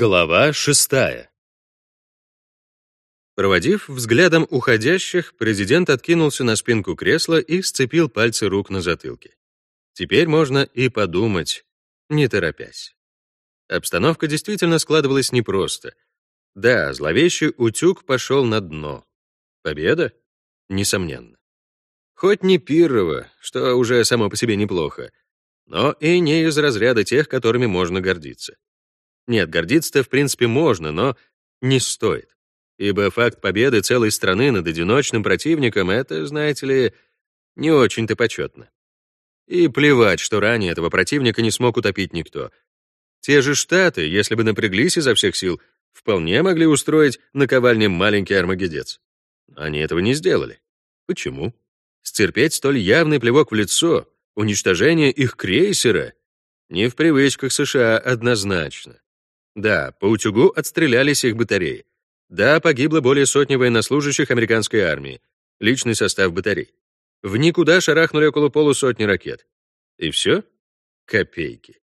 Глава шестая. Проводив взглядом уходящих, президент откинулся на спинку кресла и сцепил пальцы рук на затылке. Теперь можно и подумать, не торопясь. Обстановка действительно складывалась непросто. Да, зловещий утюг пошел на дно. Победа? Несомненно. Хоть не Пиррова, что уже само по себе неплохо, но и не из разряда тех, которыми можно гордиться. Нет, гордиться-то в принципе можно, но не стоит. Ибо факт победы целой страны над одиночным противником — это, знаете ли, не очень-то почетно. И плевать, что ранее этого противника не смог утопить никто. Те же Штаты, если бы напряглись изо всех сил, вполне могли устроить наковальне маленький армагедец. Они этого не сделали. Почему? Стерпеть столь явный плевок в лицо, уничтожение их крейсера — не в привычках США однозначно. Да, по утюгу отстрелялись их батареи. Да, погибло более сотни военнослужащих американской армии, личный состав батарей. В никуда шарахнули около полусотни ракет. И все? Копейки.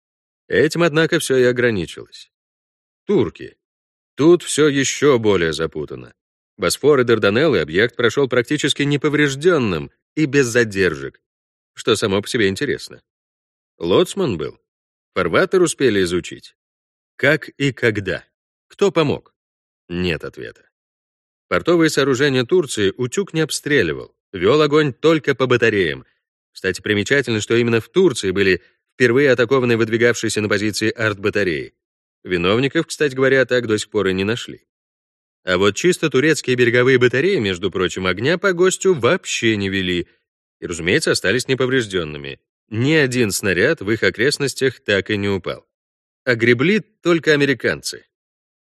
Этим, однако, все и ограничилось. Турки. Тут все еще более запутано. Босфор и Дарданеллы объект прошел практически неповрежденным и без задержек, что само по себе интересно. Лоцман был. Фарватер успели изучить. Как и когда? Кто помог? Нет ответа. Портовые сооружения Турции утюг не обстреливал, вел огонь только по батареям. Кстати, примечательно, что именно в Турции были впервые атакованы выдвигавшиеся на позиции арт-батареи. Виновников, кстати говоря, так до сих пор и не нашли. А вот чисто турецкие береговые батареи, между прочим, огня по гостю вообще не вели и, разумеется, остались неповрежденными. Ни один снаряд в их окрестностях так и не упал. А гребли только американцы.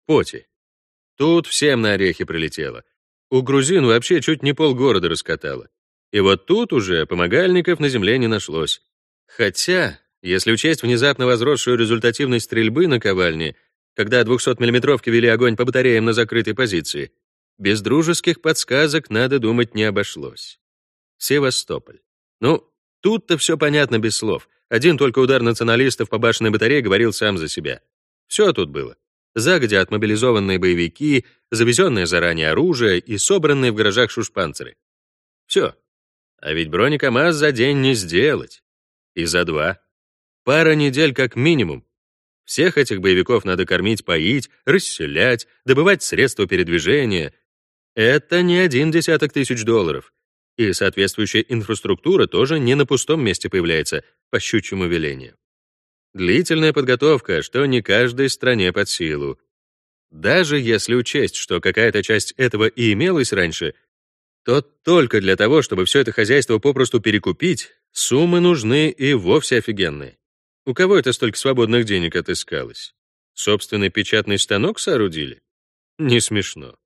Поти. Тут всем на орехи прилетело. У грузин вообще чуть не полгорода раскатало. И вот тут уже помогальников на земле не нашлось. Хотя, если учесть внезапно возросшую результативность стрельбы на ковальне, когда 200-миллиметровки вели огонь по батареям на закрытой позиции, без дружеских подсказок, надо думать, не обошлось. Севастополь. Ну, тут-то все понятно без слов — один только удар националистов по башенной батарее говорил сам за себя. Все тут было. Загодя отмобилизованные боевики, завезенное заранее оружие и собранные в гаражах шушпанцеры. Все. А ведь бронекомаз за день не сделать. И за два. Пара недель как минимум. Всех этих боевиков надо кормить, поить, расселять, добывать средства передвижения. Это не один десяток тысяч долларов. И соответствующая инфраструктура тоже не на пустом месте появляется, по щучьему велению. Длительная подготовка, что не каждой стране под силу. Даже если учесть, что какая-то часть этого и имелась раньше, то только для того, чтобы все это хозяйство попросту перекупить, суммы нужны и вовсе офигенные. У кого это столько свободных денег отыскалось? Собственный печатный станок соорудили? Не смешно.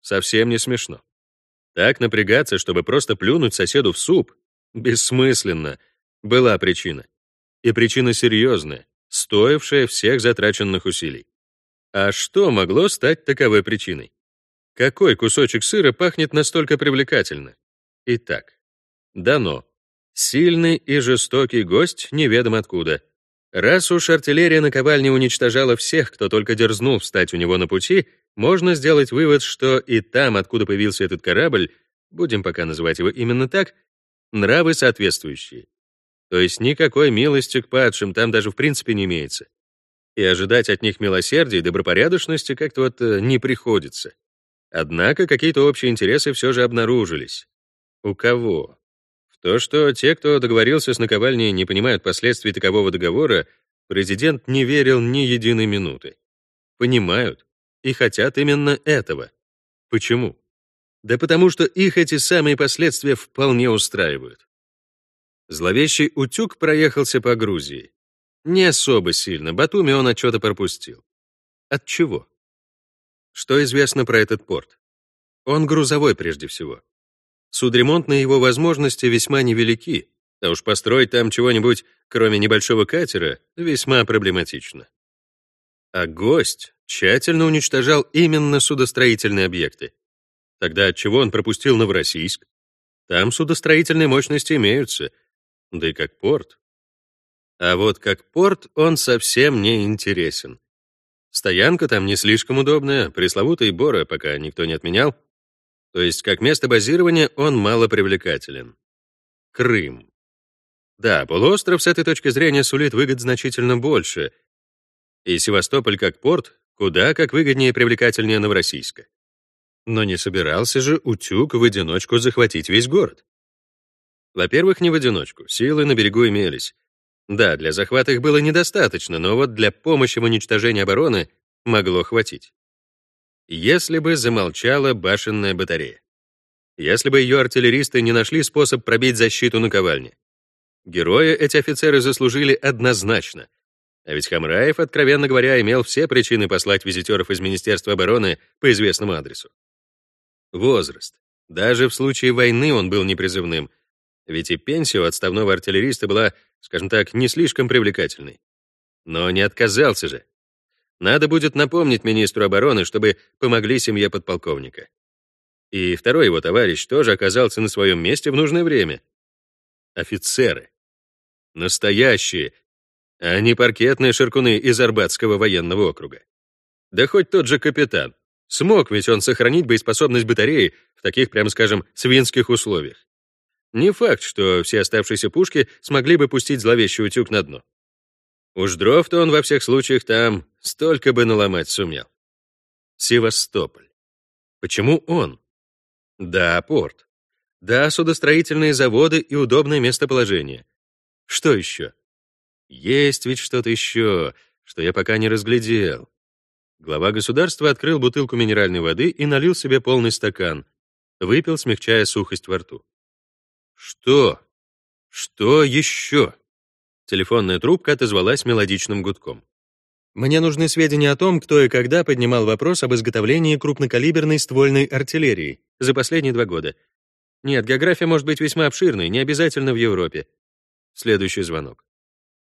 Совсем не смешно. Так напрягаться, чтобы просто плюнуть соседу в суп, бессмысленно, была причина. И причина серьезная, стоившая всех затраченных усилий. А что могло стать таковой причиной? Какой кусочек сыра пахнет настолько привлекательно? Итак, дано. Сильный и жестокий гость неведом откуда. Раз уж артиллерия наковальни уничтожала всех, кто только дерзнул встать у него на пути, можно сделать вывод, что и там, откуда появился этот корабль, будем пока называть его именно так, нравы соответствующие. То есть никакой милости к падшим там даже в принципе не имеется. И ожидать от них милосердия и добропорядочности как-то вот э, не приходится. Однако какие-то общие интересы все же обнаружились. У кого? В то, что те, кто договорился с наковальней, не понимают последствий такового договора, президент не верил ни единой минуты. Понимают и хотят именно этого. Почему? Да потому что их эти самые последствия вполне устраивают. Зловещий утюг проехался по Грузии. Не особо сильно, Батуми он отчета пропустил. От чего? Что известно про этот порт? Он грузовой прежде всего. Судремонтные его возможности весьма невелики, а уж построить там чего-нибудь, кроме небольшого катера, весьма проблематично. А гость тщательно уничтожал именно судостроительные объекты. Тогда от чего он пропустил Новороссийск? Там судостроительные мощности имеются, да и как порт. А вот как порт он совсем не интересен. Стоянка там не слишком удобная, пресловутый Бора пока никто не отменял. То есть, как место базирования он мало привлекателен. Крым. Да, полуостров с этой точки зрения сулит выгод значительно больше. И Севастополь как порт куда как выгоднее и привлекательнее Новороссийска. Но не собирался же Утюг в одиночку захватить весь город. Во-первых, не в одиночку, силы на берегу имелись. Да, для захвата их было недостаточно, но вот для помощи в уничтожении обороны могло хватить. Если бы замолчала башенная батарея. Если бы ее артиллеристы не нашли способ пробить защиту наковальни. Герои эти офицеры заслужили однозначно — а ведь Хамраев, откровенно говоря, имел все причины послать визитеров из Министерства обороны по известному адресу. Возраст. Даже в случае войны он был непризывным, ведь и пенсия у отставного артиллериста была, скажем так, не слишком привлекательной. Но не отказался же. Надо будет напомнить министру обороны, чтобы помогли семье подполковника. И второй его товарищ тоже оказался на своем месте в нужное время. Офицеры. Настоящие, а не паркетные ширкуны из Арбатского военного округа. Да хоть тот же капитан. Смог ведь он сохранить боеспособность батареи в таких, прямо скажем, свинских условиях. Не факт, что все оставшиеся пушки смогли бы пустить зловещий утюг на дно. Уж дров-то он во всех случаях там столько бы наломать сумел. Севастополь. Почему он? Да, порт. Да, судостроительные заводы и удобное местоположение. Что еще? Есть ведь что-то еще, что я пока не разглядел. Глава государства открыл бутылку минеральной воды и налил себе полный стакан. Выпил, смягчая сухость во рту. Что? Что еще? Телефонная трубка отозвалась мелодичным гудком. Мне нужны сведения о том, кто и когда поднимал вопрос об изготовлении крупнокалиберной ствольной артиллерии за последние два года. Нет, география может быть весьма обширной, не обязательно в Европе. Следующий звонок.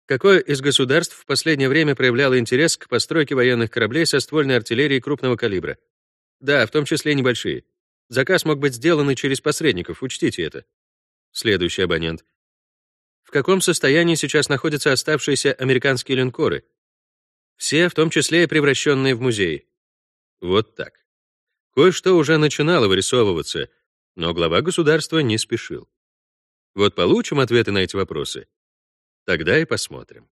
Какое из государств в последнее время проявляло интерес к постройке военных кораблей со ствольной артиллерией крупного калибра? Да, в том числе небольшие. Заказ мог быть сделан и через посредников, учтите это. Следующий абонент. В каком состоянии сейчас находятся оставшиеся американские линкоры? Все, в том числе и превращенные в музеи. Вот так. Кое-что уже начинало вырисовываться, но глава государства не спешил. Вот получим ответы на эти вопросы, Тогда и посмотрим.